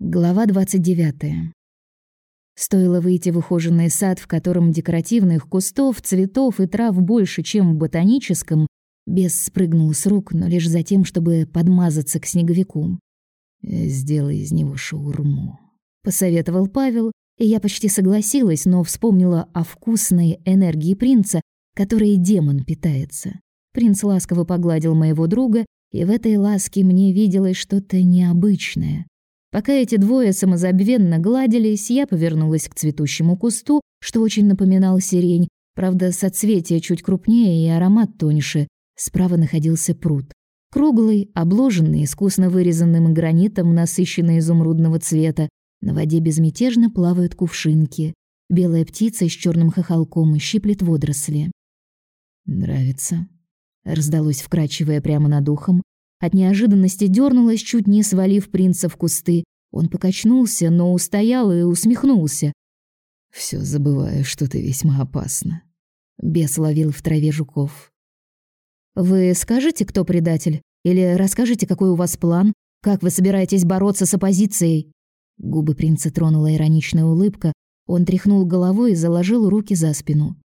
Глава 29. Стоило выйти в ухоженный сад, в котором декоративных кустов, цветов и трав больше, чем в ботаническом, бес спрыгнул с рук, но лишь за тем, чтобы подмазаться к снеговику. «Сделай из него шаурму», — посоветовал Павел, и я почти согласилась, но вспомнила о вкусной энергии принца, которой демон питается. Принц ласково погладил моего друга, и в этой ласке мне виделось что-то необычное. Пока эти двое самозабвенно гладились, я повернулась к цветущему кусту, что очень напоминал сирень, правда, соцветие чуть крупнее и аромат тоньше. Справа находился пруд. Круглый, обложенный искусно вырезанным гранитом насыщенно изумрудного цвета. На воде безмятежно плавают кувшинки. Белая птица с черным хохолком щиплет водоросли. «Нравится?» — раздалось вкрадчивое прямо над ухом, от неожиданности дернулась, чуть не свалив принца в кусты. Он покачнулся, но устоял и усмехнулся. Все забываю, что ты весьма опасна. Бес ловил в траве жуков. Вы скажете, кто предатель? Или расскажете, какой у вас план? Как вы собираетесь бороться с оппозицией? Губы принца тронула ироничная улыбка. Он тряхнул головой и заложил руки за спину.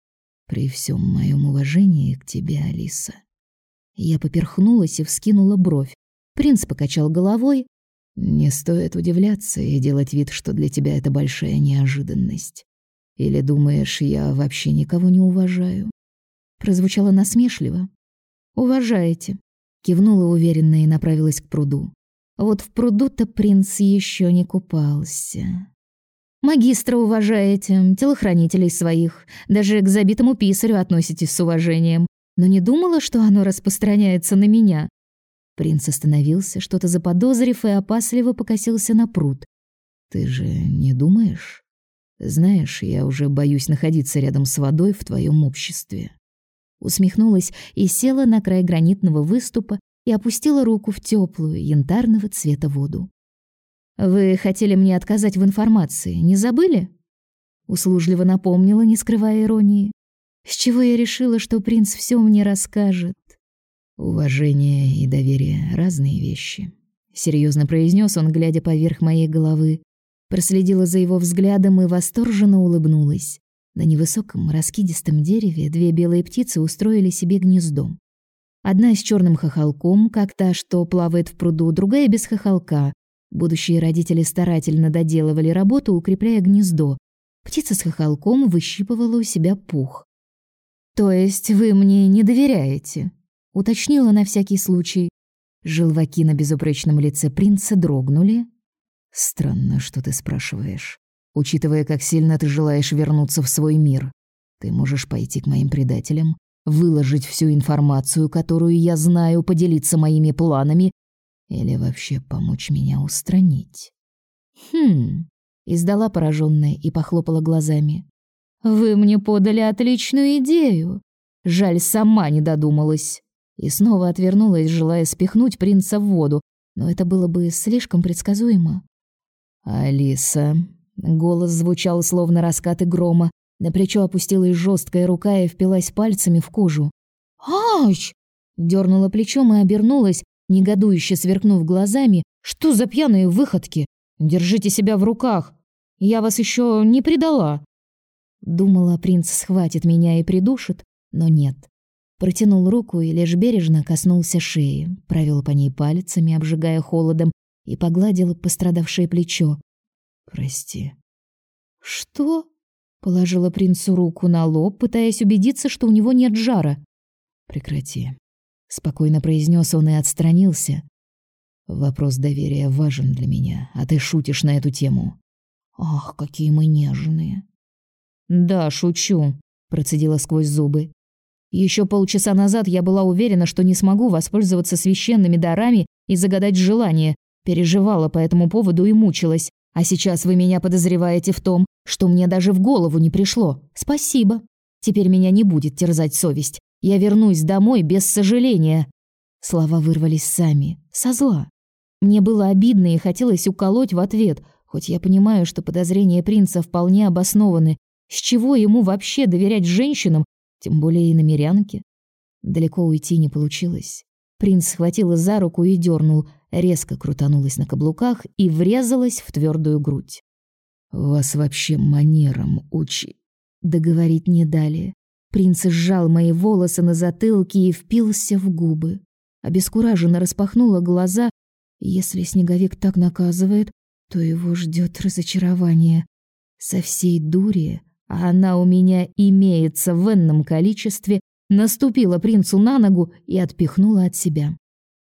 При всем моем уважении к тебе, Алиса, я поперхнулась и вскинула бровь. Принц покачал головой. «Не стоит удивляться и делать вид, что для тебя это большая неожиданность. Или думаешь, я вообще никого не уважаю?» Прозвучало насмешливо. «Уважаете», — кивнула уверенно и направилась к пруду. Вот в пруду-то принц еще не купался. Магистра уважаете, телохранителей своих, даже к забитому писарю относитесь с уважением но не думала, что оно распространяется на меня. Принц остановился, что-то заподозрив, и опасливо покосился на пруд. «Ты же не думаешь? Знаешь, я уже боюсь находиться рядом с водой в твоем обществе». Усмехнулась и села на край гранитного выступа и опустила руку в теплую, янтарного цвета воду. «Вы хотели мне отказать в информации, не забыли?» Услужливо напомнила, не скрывая иронии. С чего я решила, что принц все мне расскажет? Уважение и доверие разные вещи, серьезно произнес он, глядя поверх моей головы. Проследила за его взглядом и восторженно улыбнулась. На невысоком раскидистом дереве две белые птицы устроили себе гнездо. Одна с черным хохолком, как та, что плавает в пруду, другая без хохолка. Будущие родители старательно доделывали работу, укрепляя гнездо. Птица с хохолком выщипывала у себя пух. То есть вы мне не доверяете? уточнила на всякий случай. Желваки на безупречном лице принца дрогнули. Странно, что ты спрашиваешь, учитывая, как сильно ты желаешь вернуться в свой мир. Ты можешь пойти к моим предателям, выложить всю информацию, которую я знаю, поделиться моими планами или вообще помочь меня устранить. Хм, издала пораженная и похлопала глазами. Вы мне подали отличную идею. Жаль, сама не додумалась. И снова отвернулась, желая спихнуть принца в воду, но это было бы слишком предсказуемо. Алиса, голос звучал словно раскаты грома. На плечо опустилась жесткая рука и впилась пальцами в кожу. «Ай!» Дернула плечом и обернулась, негодующе сверкнув глазами. «Что за пьяные выходки? Держите себя в руках! Я вас еще не предала!» Думала, принц схватит меня и придушит, но нет. Протянул руку и лишь бережно коснулся шеи, провел по ней пальцами, обжигая холодом, и погладил пострадавшее плечо. «Прости». «Что?» — положила принцу руку на лоб, пытаясь убедиться, что у него нет жара. «Прекрати», — спокойно произнес он и отстранился. «Вопрос доверия важен для меня, а ты шутишь на эту тему». «Ах, какие мы нежные!» «Да, шучу», — процедила сквозь зубы. Еще полчаса назад я была уверена, что не смогу воспользоваться священными дарами и загадать желание. Переживала по этому поводу и мучилась. А сейчас вы меня подозреваете в том, что мне даже в голову не пришло. Спасибо. Теперь меня не будет терзать совесть. Я вернусь домой без сожаления. Слова вырвались сами, со зла. Мне было обидно и хотелось уколоть в ответ, хоть я понимаю, что подозрения принца вполне обоснованы, с чего ему вообще доверять женщинам, тем более и намерянке? Далеко уйти не получилось. Принц схватила за руку и дернул, резко крутанулась на каблуках и врезалась в твердую грудь. «Вас вообще манерам учи...» Договорить не дали. Принц сжал мои волосы на затылке и впился в губы. Обескураженно распахнула глаза. Если снеговик так наказывает, то его ждет разочарование. Со всей дури, а она у меня имеется в энном количестве, наступила принцу на ногу и отпихнула от себя.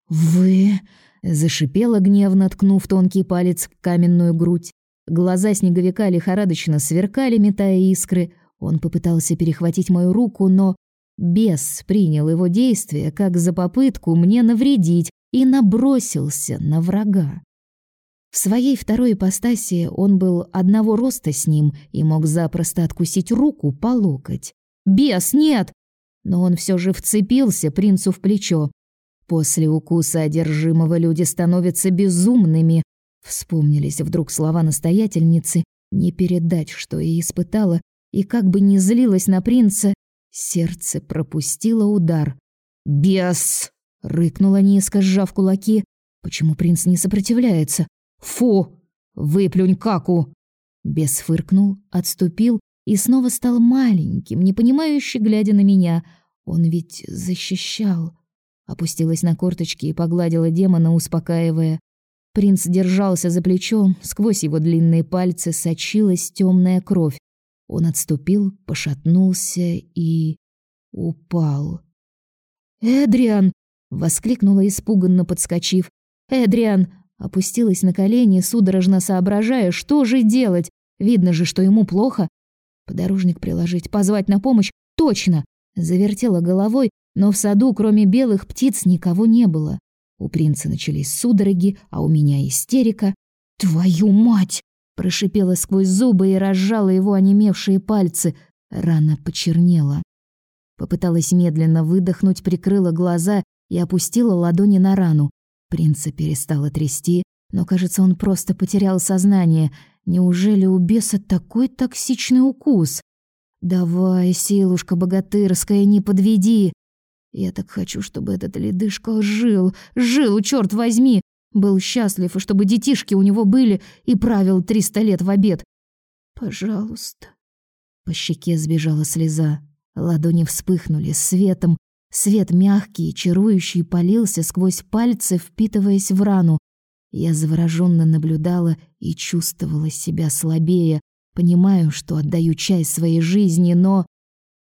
«Вы...» — зашипела гневно, ткнув тонкий палец в каменную грудь. Глаза снеговика лихорадочно сверкали, метая искры. Он попытался перехватить мою руку, но бес принял его действие как за попытку мне навредить и набросился на врага. В своей второй ипостаси он был одного роста с ним и мог запросто откусить руку по локоть. «Бес, нет!» Но он все же вцепился принцу в плечо. После укуса одержимого люди становятся безумными. Вспомнились вдруг слова настоятельницы, не передать, что я испытала, и как бы ни злилась на принца, сердце пропустило удар. «Бес!» — рыкнула низко, сжав кулаки. «Почему принц не сопротивляется? Фу! Выплюнь каку!» Бес фыркнул, отступил и снова стал маленьким, непонимающе глядя на меня. Он ведь защищал. Опустилась на корточки и погладила демона, успокаивая. Принц держался за плечом, сквозь его длинные пальцы сочилась темная кровь. Он отступил, пошатнулся и упал. «Эдриан!» — воскликнула испуганно, подскочив. «Эдриан!» — опустилась на колени, судорожно соображая, что же делать. Видно же, что ему плохо. Подорожник приложить, позвать на помощь. Точно! Завертела головой, но в саду, кроме белых птиц, никого не было. У принца начались судороги, а у меня истерика. «Твою мать!» — прошипела сквозь зубы и разжала его онемевшие пальцы. Рана почернела. Попыталась медленно выдохнуть, прикрыла глаза и опустила ладони на рану. Принца перестала трясти, но, кажется, он просто потерял сознание. Неужели у беса такой токсичный укус? «Давай, силушка богатырская, не подведи!» Я так хочу, чтобы этот ледышка жил, жил, черт возьми, был счастлив, и чтобы детишки у него были, и правил триста лет в обед. Пожалуйста. По щеке сбежала слеза. Ладони вспыхнули светом. Свет мягкий, чарующий полился сквозь пальцы, впитываясь в рану. Я завороженно наблюдала и чувствовала себя слабее. Понимаю, что отдаю часть своей жизни, но...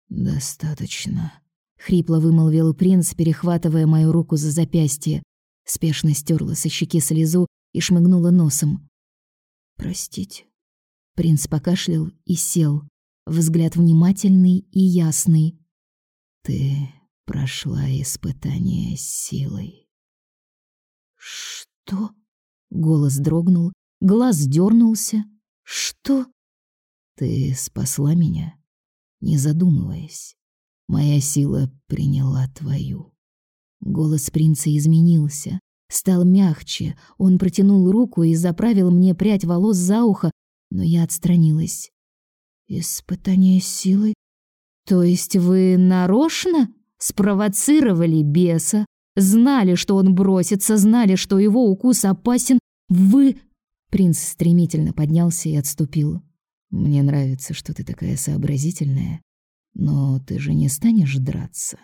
Достаточно. Хрипло вымолвил принц, перехватывая мою руку за запястье. Спешно стерла со щеки слезу и шмыгнула носом. «Простите». Принц покашлял и сел. Взгляд внимательный и ясный. «Ты прошла испытание силой». «Что?» Голос дрогнул, глаз дернулся. «Что?» «Ты спасла меня, не задумываясь. Моя сила приняла твою». Голос принца изменился, стал мягче. Он протянул руку и заправил мне прядь волос за ухо, но я отстранилась. Испытание силой? То есть вы нарочно спровоцировали беса, знали, что он бросится, знали, что его укус опасен. Вы Принц стремительно поднялся и отступил. Мне нравится, что ты такая сообразительная, но ты же не станешь драться.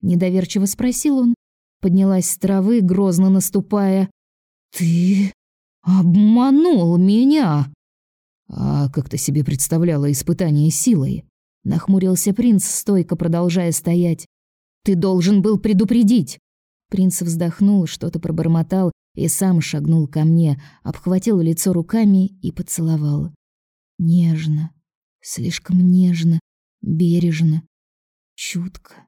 Недоверчиво спросил он. Поднялась с травы, грозно наступая. «Ты обманул меня!» «А как ты себе представляла испытание силой?» Нахмурился принц, стойко продолжая стоять. «Ты должен был предупредить!» Принц вздохнул, что-то пробормотал и сам шагнул ко мне, обхватил лицо руками и поцеловал. Нежно, слишком нежно, бережно, чутко.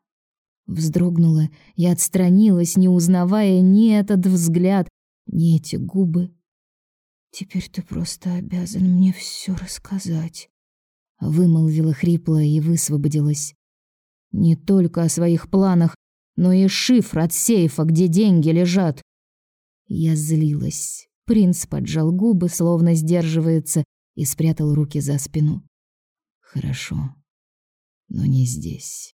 Вздрогнула и отстранилась, не узнавая ни этот взгляд, ни эти губы. «Теперь ты просто обязан мне все рассказать», — вымолвила хрипло и высвободилась. «Не только о своих планах, но и шифр от сейфа, где деньги лежат». Я злилась. Принц поджал губы, словно сдерживается, и спрятал руки за спину. «Хорошо, но не здесь».